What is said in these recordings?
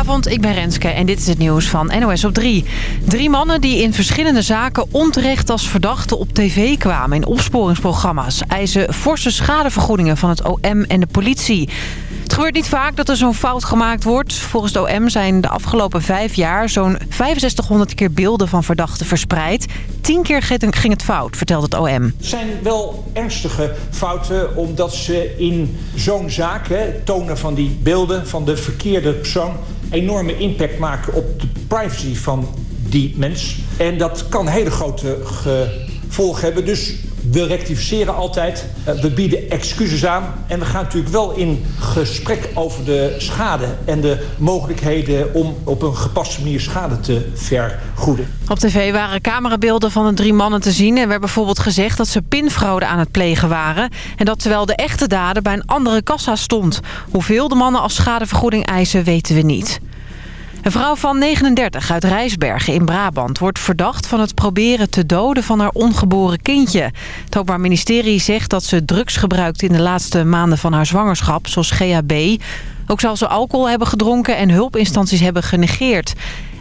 Goedenavond, ik ben Renske en dit is het nieuws van NOS op 3. Drie mannen die in verschillende zaken onterecht als verdachten op tv kwamen... in opsporingsprogramma's eisen forse schadevergoedingen van het OM en de politie. Het gebeurt niet vaak dat er zo'n fout gemaakt wordt. Volgens de OM zijn de afgelopen vijf jaar zo'n 6500 keer beelden van verdachten verspreid. Tien keer ging het fout, vertelt het OM. Het zijn wel ernstige fouten omdat ze in zo'n zaak, tonen van die beelden van de verkeerde persoon... enorme impact maken op de privacy van die mens. En dat kan hele grote gevolgen hebben. Dus we rectificeren altijd, eh, we bieden excuses aan... en we gaan natuurlijk wel in gesprek over de schade... en de mogelijkheden om op een gepaste manier schade te vergoeden. Op tv waren camerabeelden van de drie mannen te zien... en werd bijvoorbeeld gezegd dat ze pinfraude aan het plegen waren... en dat terwijl de echte dader bij een andere kassa stond. Hoeveel de mannen als schadevergoeding eisen weten we niet. Een vrouw van 39 uit Rijsbergen in Brabant wordt verdacht van het proberen te doden van haar ongeboren kindje. Het Openbaar Ministerie zegt dat ze drugs gebruikt in de laatste maanden van haar zwangerschap, zoals GHB. Ook zal ze alcohol hebben gedronken en hulpinstanties hebben genegeerd.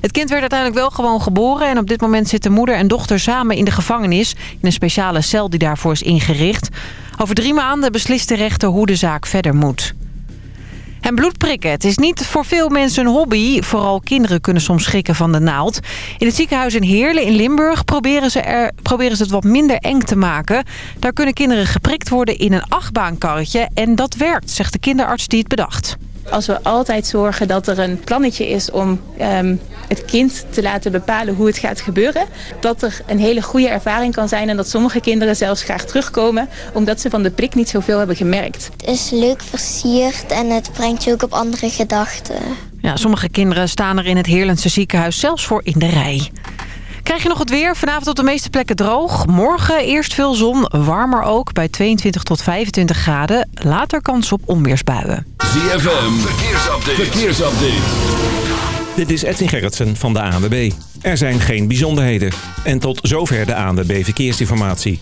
Het kind werd uiteindelijk wel gewoon geboren en op dit moment zitten moeder en dochter samen in de gevangenis in een speciale cel die daarvoor is ingericht. Over drie maanden beslist de rechter hoe de zaak verder moet. En bloedprikken. Het is niet voor veel mensen een hobby. Vooral kinderen kunnen soms schrikken van de naald. In het ziekenhuis in Heerlen in Limburg proberen ze, er, proberen ze het wat minder eng te maken. Daar kunnen kinderen geprikt worden in een achtbaankarretje. En dat werkt, zegt de kinderarts die het bedacht. Als we altijd zorgen dat er een plannetje is om ehm, het kind te laten bepalen hoe het gaat gebeuren. Dat er een hele goede ervaring kan zijn en dat sommige kinderen zelfs graag terugkomen. Omdat ze van de prik niet zoveel hebben gemerkt. Het is leuk versierd en het brengt je ook op andere gedachten. Ja, sommige kinderen staan er in het Heerlandse ziekenhuis zelfs voor in de rij. Krijg je nog het weer? Vanavond op de meeste plekken droog. Morgen eerst veel zon, warmer ook bij 22 tot 25 graden. Later kans op onweersbuien. ZFM, verkeersupdate. verkeersupdate. Dit is Edwin Gerritsen van de ANWB. Er zijn geen bijzonderheden. En tot zover de ANWB Verkeersinformatie.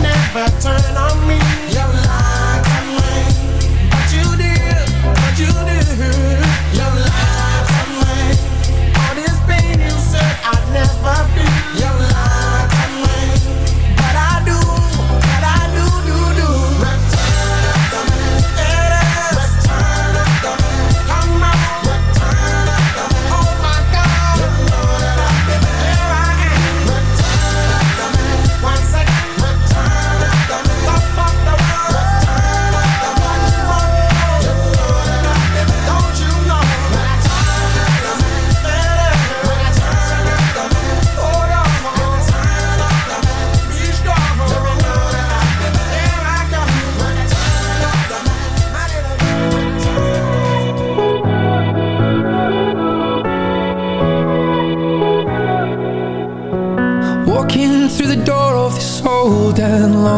never turn on me.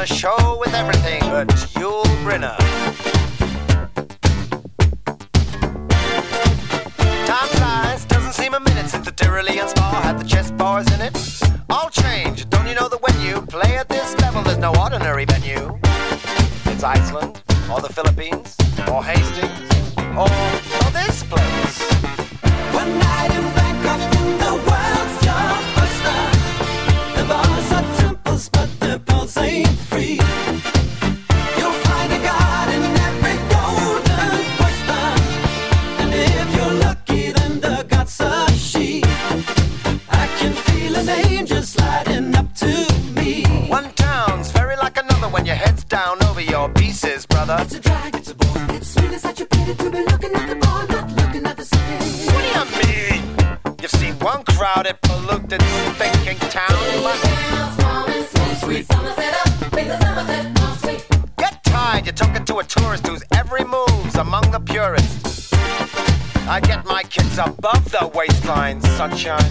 the show. Crowded, polluted, thinking town, get tired. You're talking to a tourist whose every move's among the purists. I get my kids above the waistline, sunshine.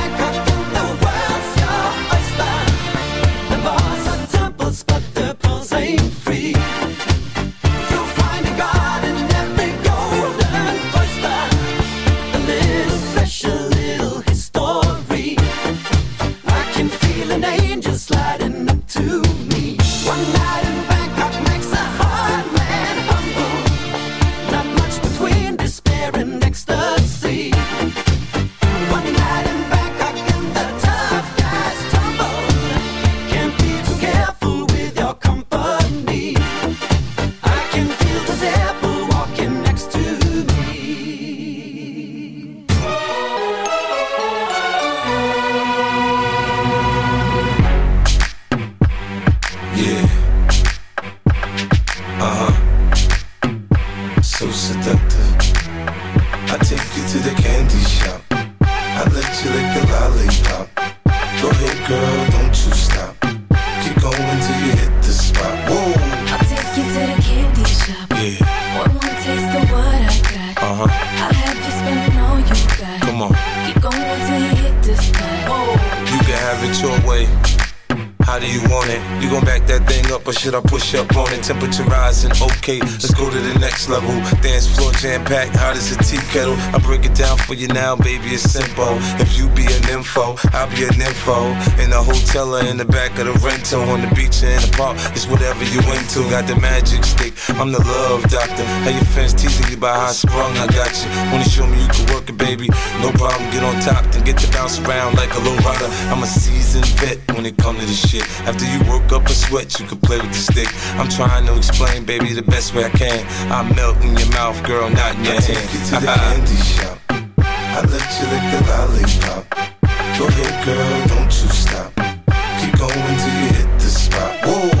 kettle. I break it for you now, baby, it's simple. If you be an info, I'll be an info. In the hotel or in the back of the rental, on the beach or in the park, it's whatever you into. Got the magic stick, I'm the love doctor. How your fans teasing you about how I sprung, I got you. Wanna show me you can work it, baby? No problem, get on top, then get to bounce around like a low rider. I'm a seasoned vet when it come to this shit. After you work up a sweat, you can play with the stick. I'm trying to explain, baby, the best way I can. I melt in your mouth, girl, not in your I hand. take you to the candy shop. I let you lick the lollipop. Go ahead, girl, don't you stop. Keep going till you hit the spot. Whoa.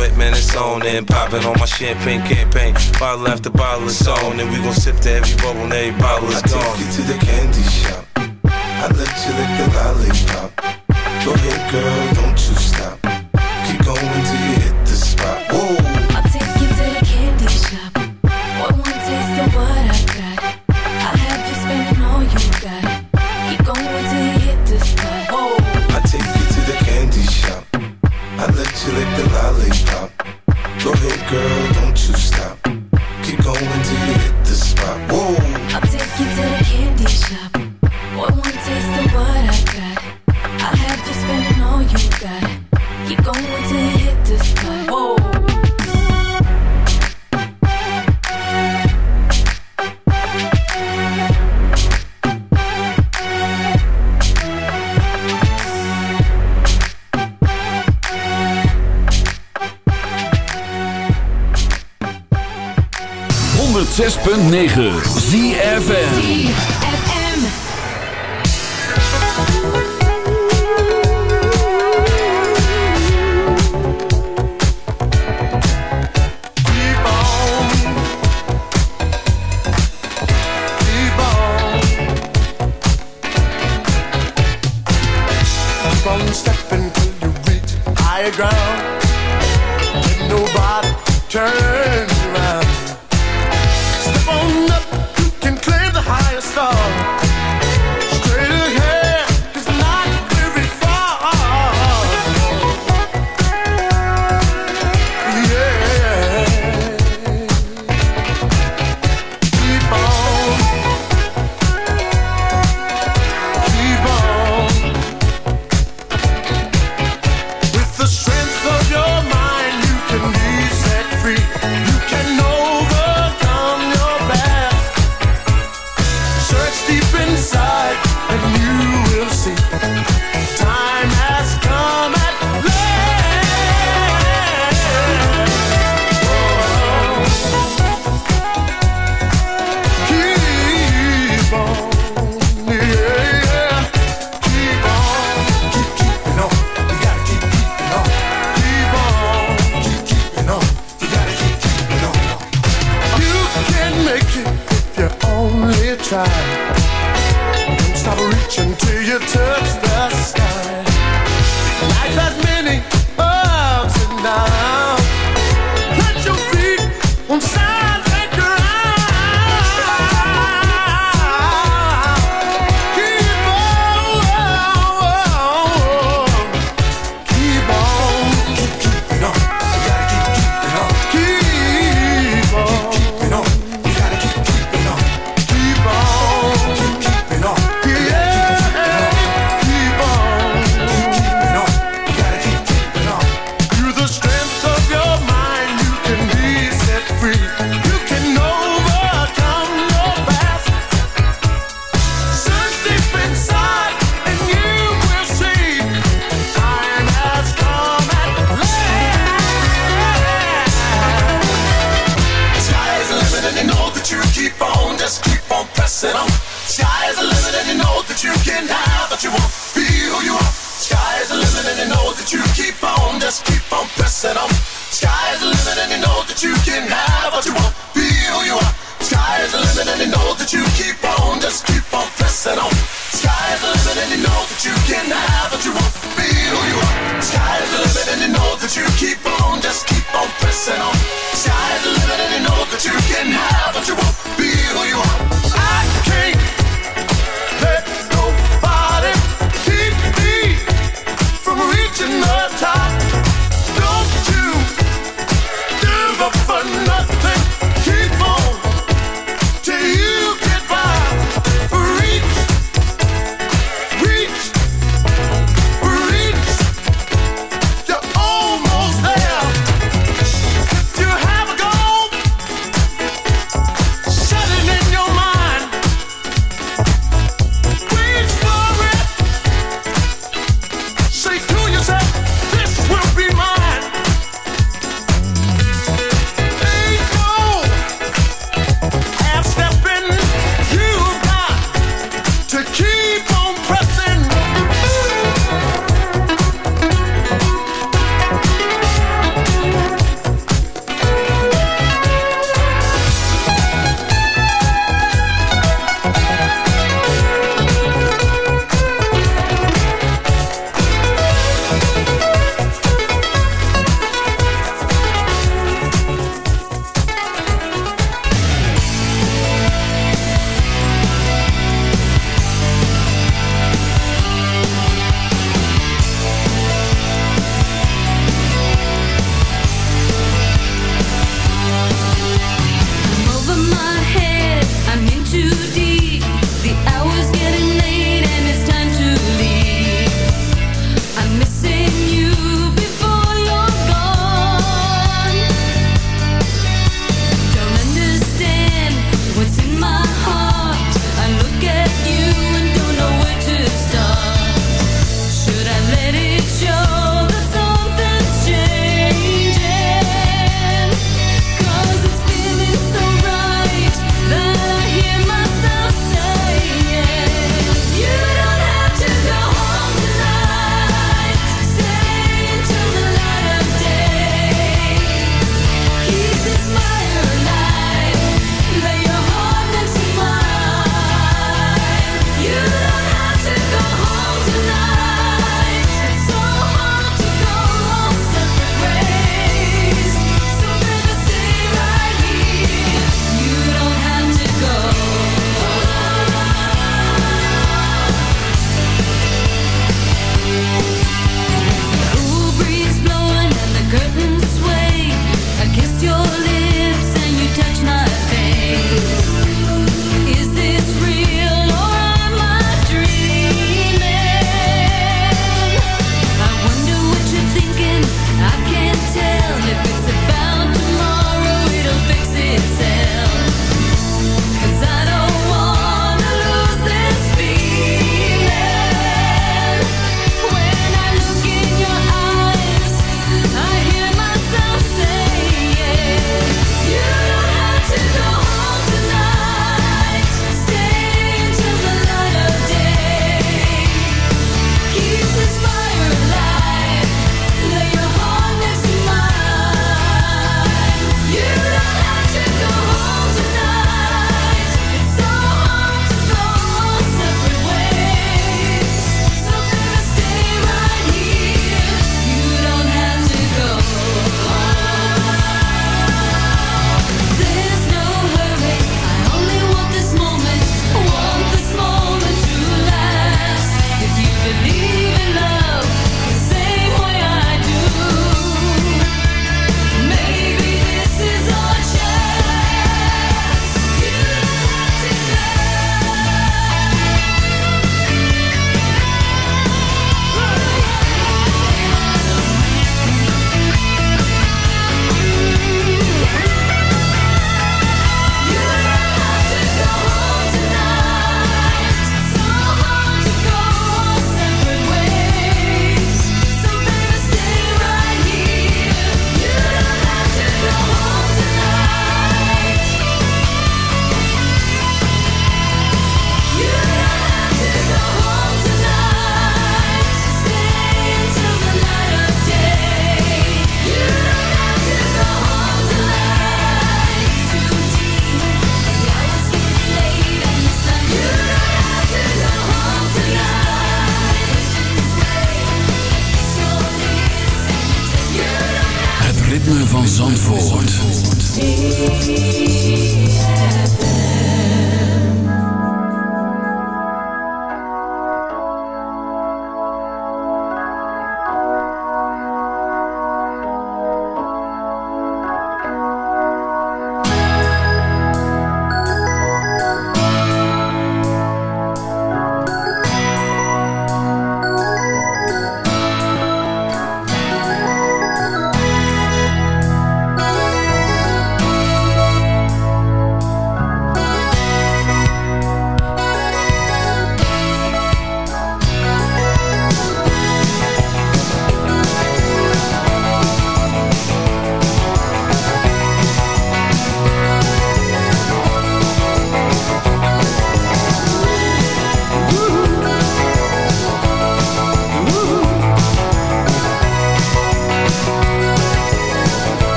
sweat, man, it's on. And popping on my champagne campaign. Bottle after bottle it's on. And we gon' sip to every bubble and every bottle is I gone. I take you to the candy shop. I let you lick the lollipop. Go ahead, girl, don't you stop to lick the lollipop. Go ahead, girl, don't you stop. Keep going till you hit the spot. Whoa 106.9 ZFN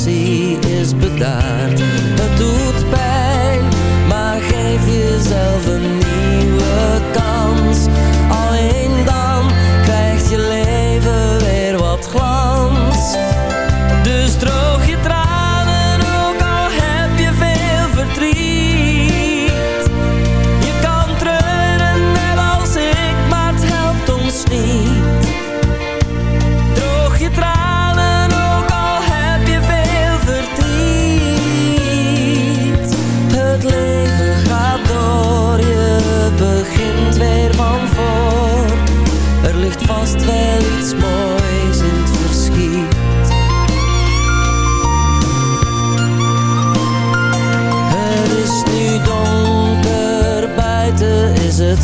passie is bedaard.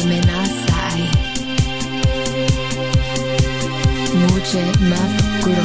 come nasai Muce mafkuro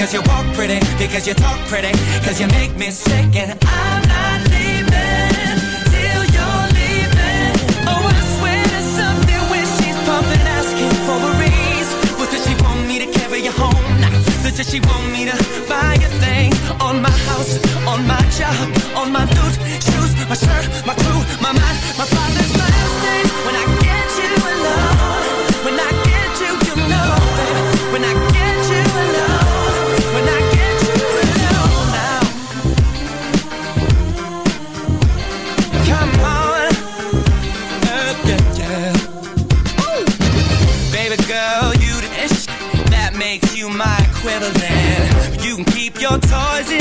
Cause you walk pretty, because you talk pretty, cause you make me sick and I'm not leaving till you're leaving. Oh, I swear to something when she's pumping, asking for a raise. Well, does she want me to carry you home? Does she want me to buy a thing on my house, on my job, on my boots, shoes, my shirt, my crew, my mind, my phone?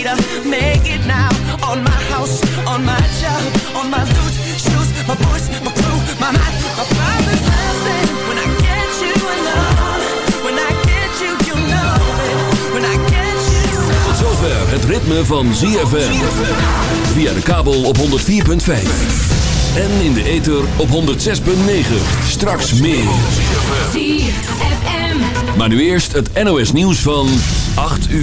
Me to make it now? On my house, on my job, on my loot, shoes, my voice, my crew, my mind, my father's last name. When I get you alone, when I get you, you know it. When I get you. Tot zover het ritme van ZFM. Via de kabel op 104.5. En in de ether op 106.9. Straks meer. ZFM. Maar nu eerst het NOS nieuws van 8 uur.